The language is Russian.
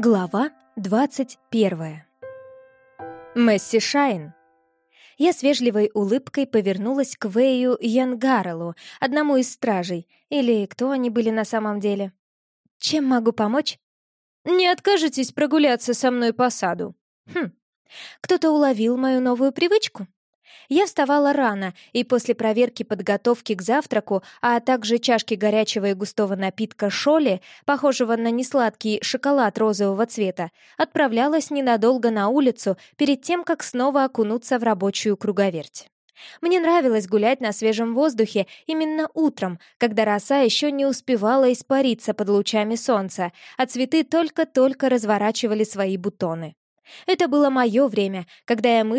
Глава 21. Месси Шайн. Я с вежливой улыбкой повернулась к Вэю Янгарелу, одному из стражей, или кто они были на самом деле. «Чем могу помочь?» «Не откажетесь прогуляться со мной по саду?» «Хм, кто-то уловил мою новую привычку?» Я вставала рано, и после проверки подготовки к завтраку, а также чашки горячего и густого напитка шоли, похожего на несладкий шоколад розового цвета, отправлялась ненадолго на улицу перед тем, как снова окунуться в рабочую круговерть. Мне нравилось гулять на свежем воздухе именно утром, когда роса еще не успевала испариться под лучами солнца, а цветы только-только разворачивали свои бутоны. Это было мое время, когда я мысленно